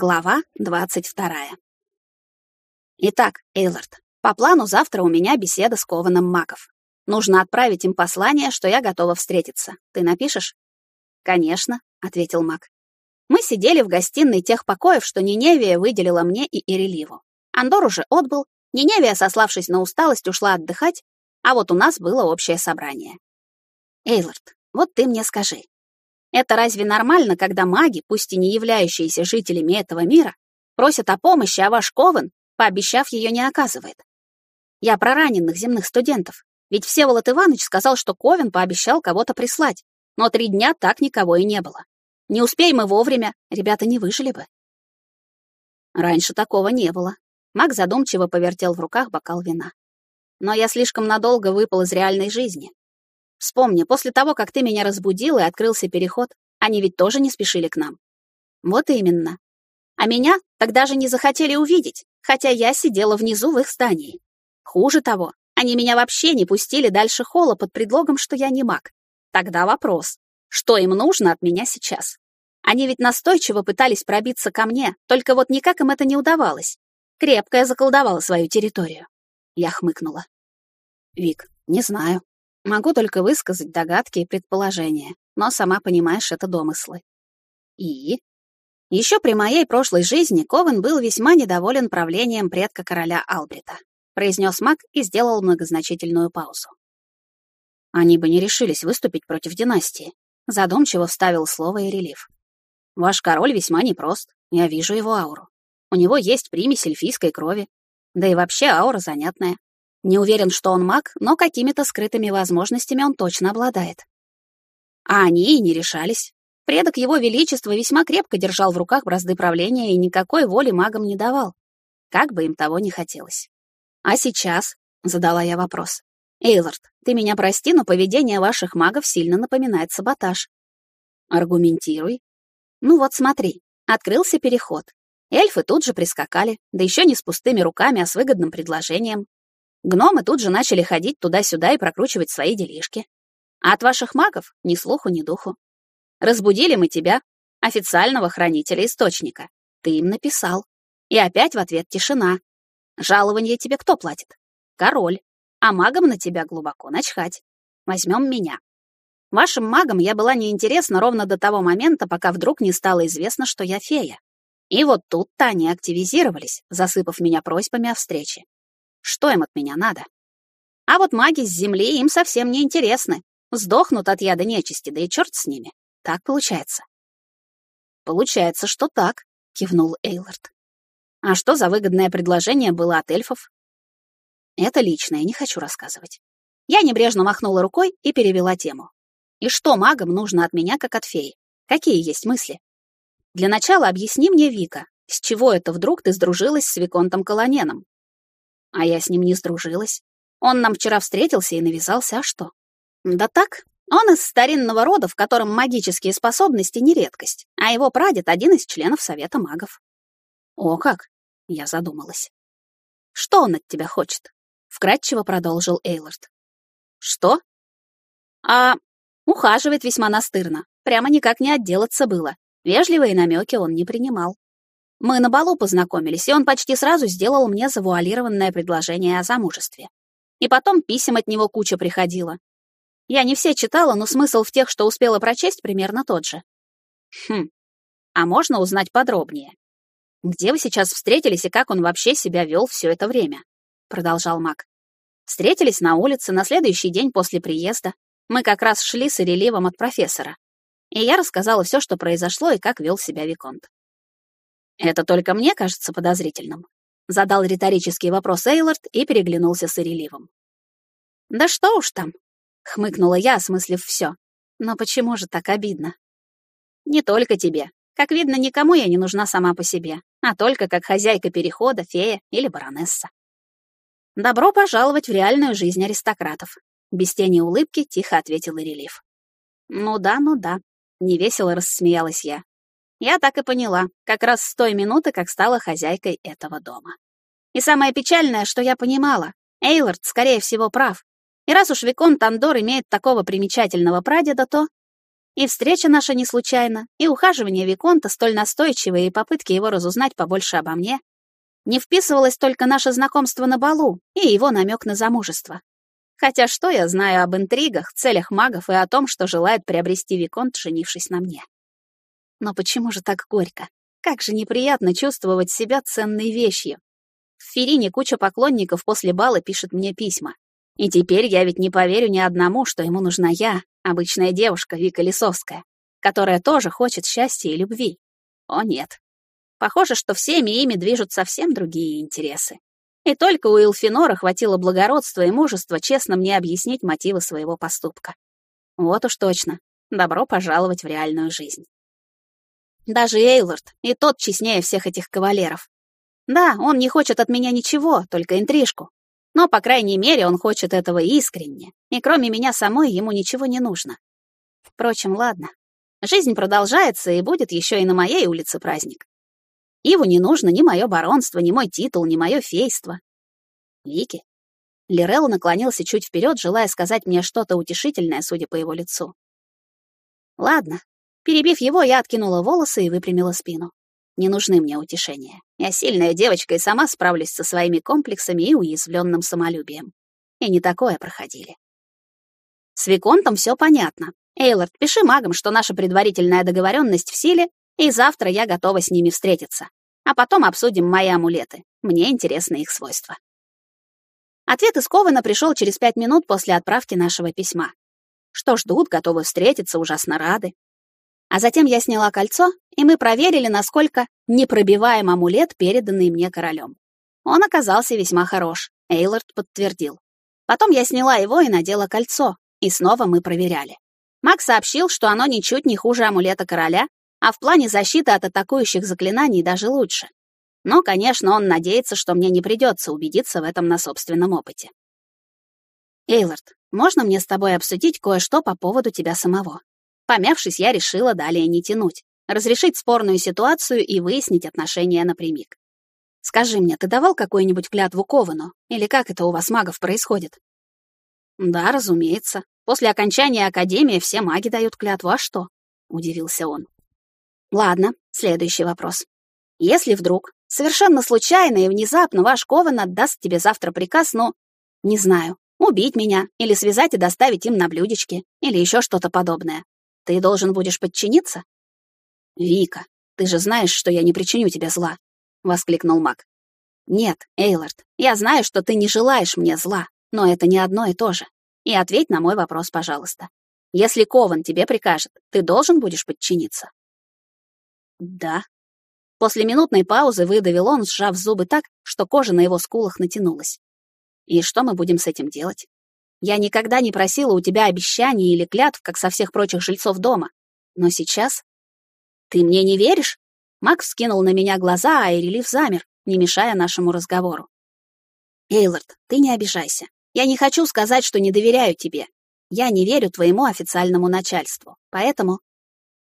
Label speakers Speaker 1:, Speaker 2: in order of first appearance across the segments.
Speaker 1: Глава двадцать вторая. Итак, Эйлард, по плану завтра у меня беседа с Кованом Маков. Нужно отправить им послание, что я готова встретиться. Ты напишешь? Конечно, ответил Мак. Мы сидели в гостиной тех покоев, что Ниневия выделила мне и Иреливу. Андор уже отбыл, Ниневия, сославшись на усталость, ушла отдыхать, а вот у нас было общее собрание. Эйлард, вот ты мне скажи, это разве нормально, когда маги, пусть и не являющиеся жителями этого мира, просят о помощи, а ваш Ковен, пообещав, ее не оказывает? Я про раненых земных студентов. Ведь Всеволод Иванович сказал, что Ковен пообещал кого-то прислать, но три дня так никого и не было. Не успеем мы вовремя, ребята не выжили бы. Раньше такого не было. Маг задумчиво повертел в руках бокал вина. Но я слишком надолго выпал из реальной жизни. Вспомни, после того, как ты меня разбудил и открылся переход, они ведь тоже не спешили к нам. Вот именно. А меня тогда же не захотели увидеть, хотя я сидела внизу в их здании. Хуже того, они меня вообще не пустили дальше холла под предлогом, что я не маг. Тогда вопрос, что им нужно от меня сейчас? Они ведь настойчиво пытались пробиться ко мне, только вот никак им это не удавалось. Крепко я заколдовала свою территорию. Я хмыкнула. Вик, не знаю. Могу только высказать догадки и предположения, но сама понимаешь, это домыслы. И? Еще при моей прошлой жизни Ковен был весьма недоволен правлением предка короля Албрита, произнес маг и сделал многозначительную паузу. Они бы не решились выступить против династии, задумчиво вставил слово и релиф. Ваш король весьма непрост, я вижу его ауру. У него есть примесь эльфийской крови, да и вообще аура занятная. Не уверен, что он маг, но какими-то скрытыми возможностями он точно обладает. А они и не решались. Предок его величества весьма крепко держал в руках бразды правления и никакой воли магам не давал, как бы им того не хотелось. «А сейчас?» — задала я вопрос. «Эйлорд, ты меня прости, но поведение ваших магов сильно напоминает саботаж». «Аргументируй». «Ну вот смотри, открылся переход. Эльфы тут же прискакали, да еще не с пустыми руками, а с выгодным предложением. Гномы тут же начали ходить туда-сюда и прокручивать свои делишки. А от ваших магов ни слуху, ни духу. Разбудили мы тебя, официального хранителя источника. Ты им написал. И опять в ответ тишина. Жалование тебе кто платит? Король. А магам на тебя глубоко начхать. Возьмем меня. Вашим магам я была неинтересна ровно до того момента, пока вдруг не стало известно, что я фея. И вот тут-то они активизировались, засыпав меня просьбами о встрече. Что им от меня надо? А вот маги с земли им совсем не интересны. Сдохнут от яда нечисти, да и черт с ними. Так получается. Получается, что так, кивнул Эйлард. А что за выгодное предложение было от эльфов? Это личное, не хочу рассказывать. Я небрежно махнула рукой и перевела тему. И что магам нужно от меня, как от феи? Какие есть мысли? Для начала объясни мне, Вика, с чего это вдруг ты сдружилась с Виконтом Колоненом? А я с ним не сдружилась. Он нам вчера встретился и навязался, а что? Да так, он из старинного рода, в котором магические способности не редкость, а его прадед — один из членов Совета магов. О как! Я задумалась. Что он от тебя хочет? Вкратчиво продолжил Эйлорд. Что? А ухаживает весьма настырно. Прямо никак не отделаться было. Вежливые намеки он не принимал. Мы на балу познакомились, и он почти сразу сделал мне завуалированное предложение о замужестве. И потом писем от него куча приходила. Я не все читала, но смысл в тех, что успела прочесть, примерно тот же. Хм, а можно узнать подробнее? Где вы сейчас встретились и как он вообще себя вел все это время? Продолжал Мак. Встретились на улице на следующий день после приезда. Мы как раз шли с Иреливом от профессора. И я рассказала все, что произошло и как вел себя Виконт. «Это только мне кажется подозрительным?» Задал риторический вопрос Эйлорд и переглянулся с Иреливом. «Да что уж там!» — хмыкнула я, осмыслив все. «Но почему же так обидно?» «Не только тебе. Как видно, никому я не нужна сама по себе, а только как хозяйка перехода, фея или баронесса. Добро пожаловать в реальную жизнь аристократов. Без тени улыбки тихо ответил Ирелив. Ну да, ну да. Невесело рассмеялась я. Я так и поняла, как раз с той минуты, как стала хозяйкой этого дома. И самое печальное, что я понимала, Эйлорд, скорее всего, прав. И раз уж Викон Тандор имеет такого примечательного прадеда, то... И встреча наша не случайна, и ухаживание Виконта столь настойчивые, и попытки его разузнать побольше обо мне. Не вписывалось только наше знакомство на балу и его намек на замужество. Хотя что я знаю об интригах, целях магов и о том, что желает приобрести Виконт, женившись на мне? Но почему же так горько? Как же неприятно чувствовать себя ценной вещью. В Ферине куча поклонников после бала пишет мне письма. И теперь я ведь не поверю ни одному, что ему нужна я, обычная девушка Вика Лисовская, которая тоже хочет счастья и любви. О нет. Похоже, что всеми ими движут совсем другие интересы. И только у Илфинора хватило благородства и мужества честно мне объяснить мотивы своего поступка. Вот уж точно. Добро пожаловать в реальную жизнь. Даже Эйлорд, и тот честнее всех этих кавалеров. Да, он не хочет от меня ничего, только интрижку. Но, по крайней мере, он хочет этого искренне, и кроме меня самой ему ничего не нужно. Впрочем, ладно. Жизнь продолжается, и будет еще и на моей улице праздник. Иву не нужно ни мое баронство, ни мой титул, ни мое фейство. Вики. Лирел наклонился чуть вперед, желая сказать мне что-то утешительное, судя по его лицу. Ладно, Перебив его, я откинула волосы и выпрямила спину. Не нужны мне утешения. Я сильная девочка и сама справлюсь со своими комплексами и уязвленным самолюбием. И не такое проходили. С Виконтом все понятно. Эйлорд, пиши магам, что наша предварительная договоренность в силе, и завтра я готова с ними встретиться. А потом обсудим мои амулеты. Мне интересны их свойства. Ответ из Кована пришел через пять минут после отправки нашего письма. Что ждут, готовы встретиться, ужасно рады. А затем я сняла кольцо, и мы проверили, насколько непробиваем амулет, переданный мне королем. Он оказался весьма хорош, Эйлорд подтвердил. Потом я сняла его и надела кольцо, и снова мы проверяли. Маг сообщил, что оно ничуть не хуже амулета короля, а в плане защиты от атакующих заклинаний даже лучше. Но, конечно, он надеется, что мне не придется убедиться в этом на собственном опыте. Эйлорд, можно мне с тобой обсудить кое-что по поводу тебя самого? Помявшись, я решила далее не тянуть, разрешить спорную ситуацию и выяснить отношения напрямик. «Скажи мне, ты давал какую-нибудь клятву Ковану? Или как это у вас, магов, происходит?» «Да, разумеется. После окончания Академии все маги дают клятву, а что?» — удивился он. «Ладно, следующий вопрос. Если вдруг, совершенно случайно и внезапно ваш Кован отдаст тебе завтра приказ, ну, не знаю, убить меня или связать и доставить им на блюдечке, или еще что-то подобное, ты должен будешь подчиниться? Вика, ты же знаешь, что я не причиню тебе зла, воскликнул Мак. Нет, Эйлард, я знаю, что ты не желаешь мне зла, но это не одно и то же. И ответь на мой вопрос, пожалуйста. Если Кован тебе прикажет, ты должен будешь подчиниться. Да. После минутной паузы выдавил он, сжав зубы так, что кожа на его скулах натянулась. И что мы будем с этим делать? Я никогда не просила у тебя обещаний или клятв, как со всех прочих жильцов дома. Но сейчас... Ты мне не веришь? Макс скинул на меня глаза, а Эрелив замер, не мешая нашему разговору. Эйлорд, ты не обижайся. Я не хочу сказать, что не доверяю тебе. Я не верю твоему официальному начальству. Поэтому...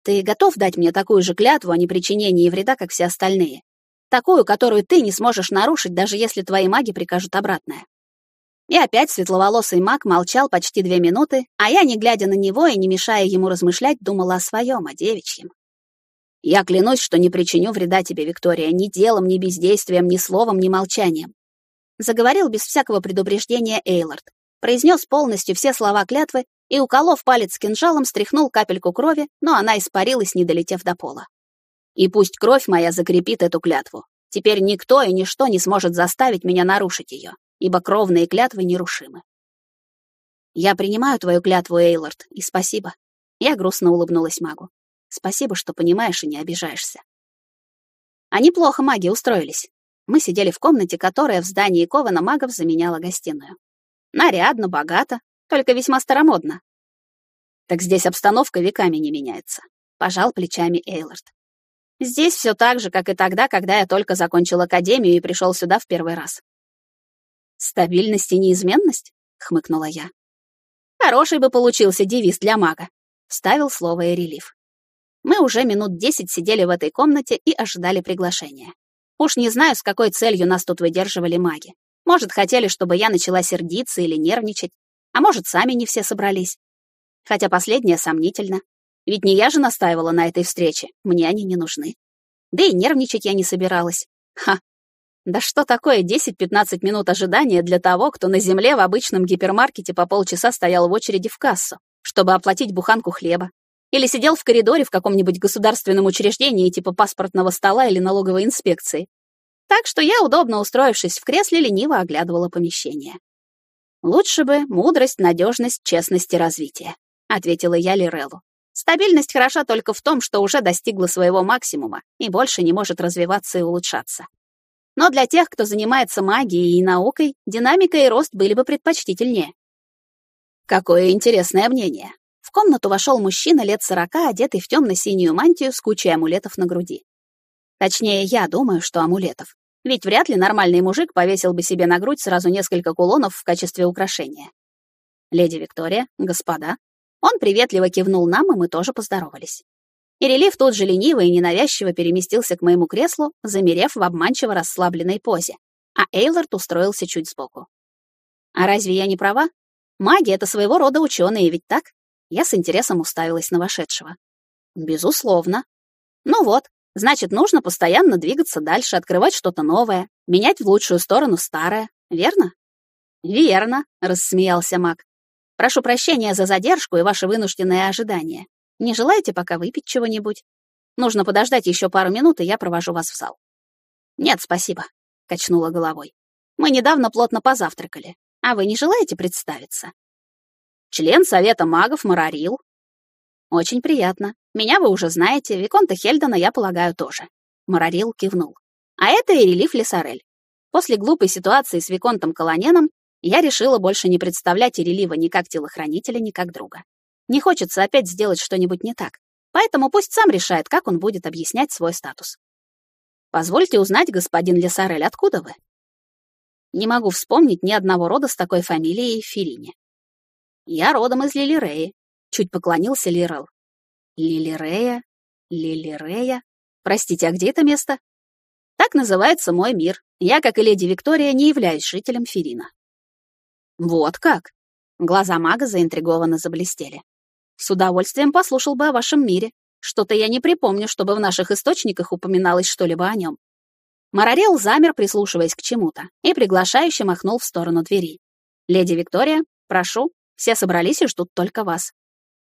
Speaker 1: Ты готов дать мне такую же клятву о непричинении вреда, как все остальные? Такую, которую ты не сможешь нарушить, даже если твои маги прикажут обратное. И опять светловолосый маг молчал почти две минуты, а я, не глядя на него и не мешая ему размышлять, думала о своем, о девичьем. «Я клянусь, что не причиню вреда тебе, Виктория, ни делом, ни бездействием, ни словом, ни молчанием», заговорил без всякого предупреждения Эйлорд, произнес полностью все слова клятвы и, уколов палец кинжалом, стряхнул капельку крови, но она испарилась, не долетев до пола. «И пусть кровь моя закрепит эту клятву. Теперь никто и ничто не сможет заставить меня нарушить ее ибо кровные клятвы нерушимы. Я принимаю твою клятву, Эйлорд, и спасибо. Я грустно улыбнулась магу. Спасибо, что понимаешь и не обижаешься. Они плохо маги устроились. Мы сидели в комнате, которая в здании Кована магов заменяла гостиную. Нарядно, богато, только весьма старомодно. Так здесь обстановка веками не меняется. Пожал плечами Эйлорд. Здесь все так же, как и тогда, когда я только закончил академию и пришел сюда в первый раз. «Стабильность и неизменность?» — хмыкнула я. «Хороший бы получился девиз для мага», — вставил слово Эрелив. Мы уже минут десять сидели в этой комнате и ожидали приглашения. Уж не знаю, с какой целью нас тут выдерживали маги. Может, хотели, чтобы я начала сердиться или нервничать, а может, сами не все собрались. Хотя последнее сомнительно. Ведь не я же настаивала на этой встрече, мне они не нужны. Да и нервничать я не собиралась. Ха! Да что такое 10-15 минут ожидания для того, кто на земле в обычном гипермаркете по полчаса стоял в очереди в кассу, чтобы оплатить буханку хлеба? Или сидел в коридоре в каком-нибудь государственном учреждении типа паспортного стола или налоговой инспекции? Так что я, удобно устроившись в кресле, лениво оглядывала помещение. «Лучше бы мудрость, надежность, честность и развитие», — ответила я Лиреллу. Стабильность хороша только в том, что уже достигла своего максимума и больше не может развиваться и улучшаться. Но для тех, кто занимается магией и наукой, динамика и рост были бы предпочтительнее. Какое интересное мнение. В комнату вошел мужчина лет сорока, одетый в темно-синюю мантию с кучей амулетов на груди. Точнее, я думаю, что амулетов. Ведь вряд ли нормальный мужик повесил бы себе на грудь сразу несколько кулонов в качестве украшения. Леди Виктория, господа, он приветливо кивнул нам, и мы тоже поздоровались. И релиф тут же лениво и ненавязчиво переместился к моему креслу, замерев в обманчиво расслабленной позе, а Эйлорд устроился чуть сбоку. А разве я не права? Маги — это своего рода ученые, ведь так? Я с интересом уставилась на вошедшего. Безусловно. Ну вот, значит, нужно постоянно двигаться дальше, открывать что-то новое, менять в лучшую сторону старое, верно? Верно, рассмеялся маг. Прошу прощения за задержку и ваше вынужденное ожидание. Не желаете пока выпить чего-нибудь? Нужно подождать еще пару минут, и я провожу вас в зал. Нет, спасибо, качнула головой. Мы недавно плотно позавтракали. А вы не желаете представиться? Член Совета магов Марарил. Очень приятно. Меня вы уже знаете, Виконта Хельдена, я полагаю, тоже. Марарил кивнул. А это Ирелиф Лесарель. После глупой ситуации с Виконтом Колоненом я решила больше не представлять Ирелива ни как телохранителя, ни как друга. Не хочется опять сделать что-нибудь не так, поэтому пусть сам решает, как он будет объяснять свой статус. Позвольте узнать, господин Лесарель, откуда вы? Не могу вспомнить ни одного рода с такой фамилией в Филине. Я родом из Лилиреи, чуть поклонился Лирел. Лилирея? Лилирея? Простите, а где это место? Так называется мой мир. Я, как и леди Виктория, не являюсь жителем Ферина. «Вот как?» Глаза мага заинтригованно заблестели. «С удовольствием послушал бы о вашем мире. Что-то я не припомню, чтобы в наших источниках упоминалось что-либо о нем». Марарел замер, прислушиваясь к чему-то, и приглашающе махнул в сторону двери. «Леди Виктория, прошу, все собрались и ждут только вас».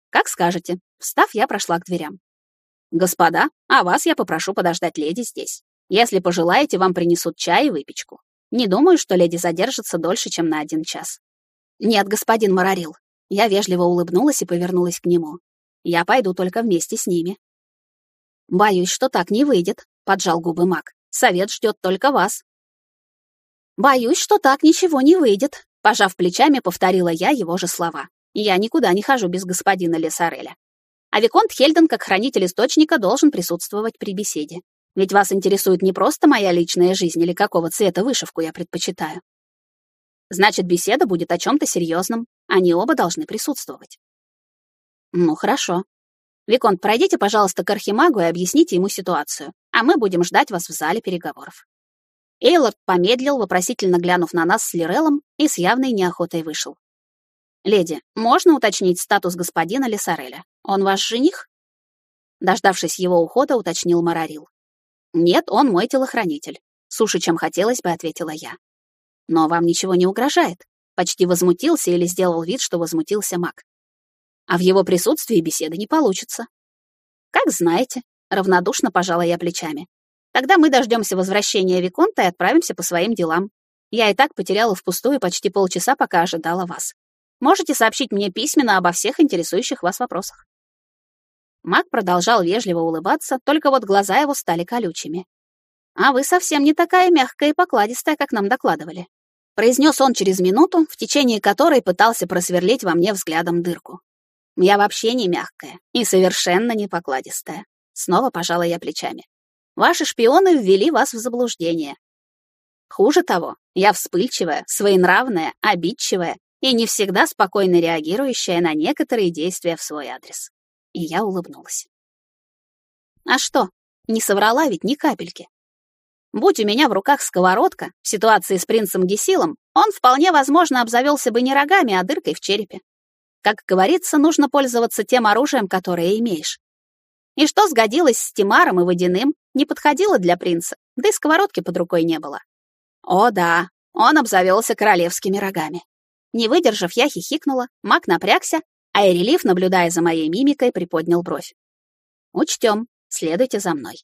Speaker 1: «Как скажете». Встав, я прошла к дверям. «Господа, а вас я попрошу подождать леди здесь. Если пожелаете, вам принесут чай и выпечку. Не думаю, что леди задержится дольше, чем на один час. Нет, господин Марарил. Я вежливо улыбнулась и повернулась к нему. Я пойду только вместе с ними. Боюсь, что так не выйдет, поджал губы маг. Совет ждет только вас. Боюсь, что так ничего не выйдет, пожав плечами, повторила я его же слова. Я никуда не хожу без господина Лесареля. А Виконт Хельден, как хранитель источника, должен присутствовать при беседе. Ведь вас интересует не просто моя личная жизнь или какого цвета вышивку я предпочитаю. Значит, беседа будет о чем-то серьезном. Они оба должны присутствовать. Ну, хорошо. Виконт, пройдите, пожалуйста, к Архимагу и объясните ему ситуацию, а мы будем ждать вас в зале переговоров. Эйлорд помедлил, вопросительно глянув на нас с Лиреллом, и с явной неохотой вышел. «Леди, можно уточнить статус господина Лесареля? Он ваш жених?» Дождавшись его ухода, уточнил Марарил. «Нет, он мой телохранитель», — суше, чем хотелось бы, ответила я. «Но вам ничего не угрожает?» Почти возмутился или сделал вид, что возмутился маг. А в его присутствии беседы не получится. «Как знаете», — равнодушно пожала я плечами. «Тогда мы дождемся возвращения Виконта и отправимся по своим делам. Я и так потеряла впустую почти полчаса, пока ожидала вас. Можете сообщить мне письменно обо всех интересующих вас вопросах». Маг продолжал вежливо улыбаться, только вот глаза его стали колючими. «А вы совсем не такая мягкая и покладистая, как нам докладывали», произнес он через минуту, в течение которой пытался просверлить во мне взглядом дырку. «Я вообще не мягкая и совершенно не покладистая». Снова пожала я плечами. «Ваши шпионы ввели вас в заблуждение. Хуже того, я вспыльчивая, своенравная, обидчивая и не всегда спокойно реагирующая на некоторые действия в свой адрес и я улыбнулась. А что, не соврала ведь ни капельки. Будь у меня в руках сковородка, в ситуации с принцем Гесилом, он вполне возможно обзавелся бы не рогами, а дыркой в черепе. Как говорится, нужно пользоваться тем оружием, которое имеешь. И что сгодилось с Тимаром и Водяным, не подходило для принца, да и сковородки под рукой не было. О да, он обзавелся королевскими рогами. Не выдержав, я хихикнула, маг напрягся, а Эрелиф, наблюдая за моей мимикой, приподнял бровь. «Учтем, следуйте за мной».